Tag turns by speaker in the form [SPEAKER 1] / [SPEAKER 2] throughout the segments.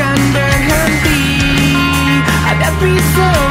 [SPEAKER 1] akan berhenti Hadapi semua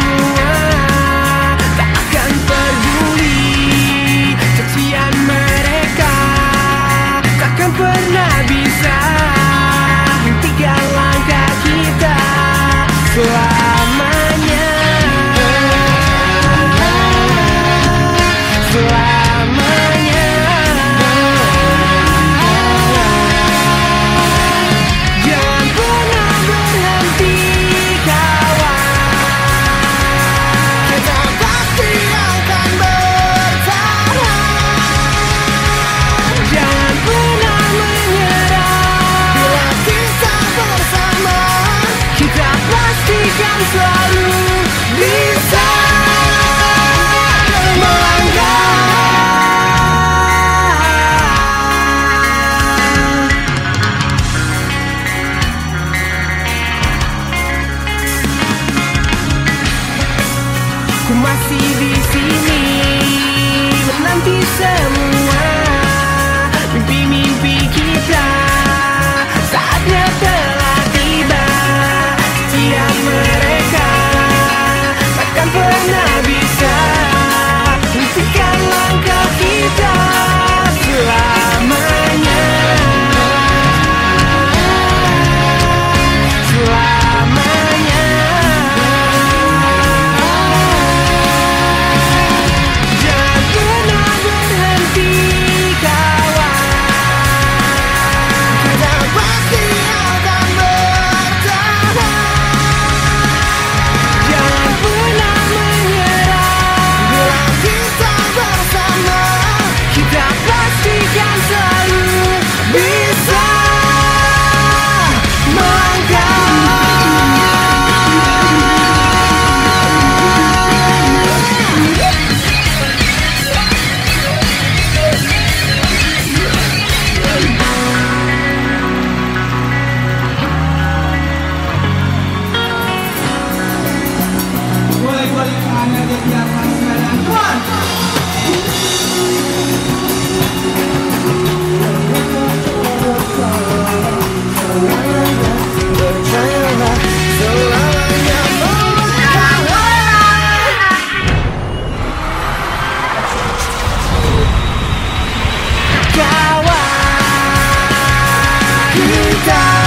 [SPEAKER 1] masih di sini. Menanti semua time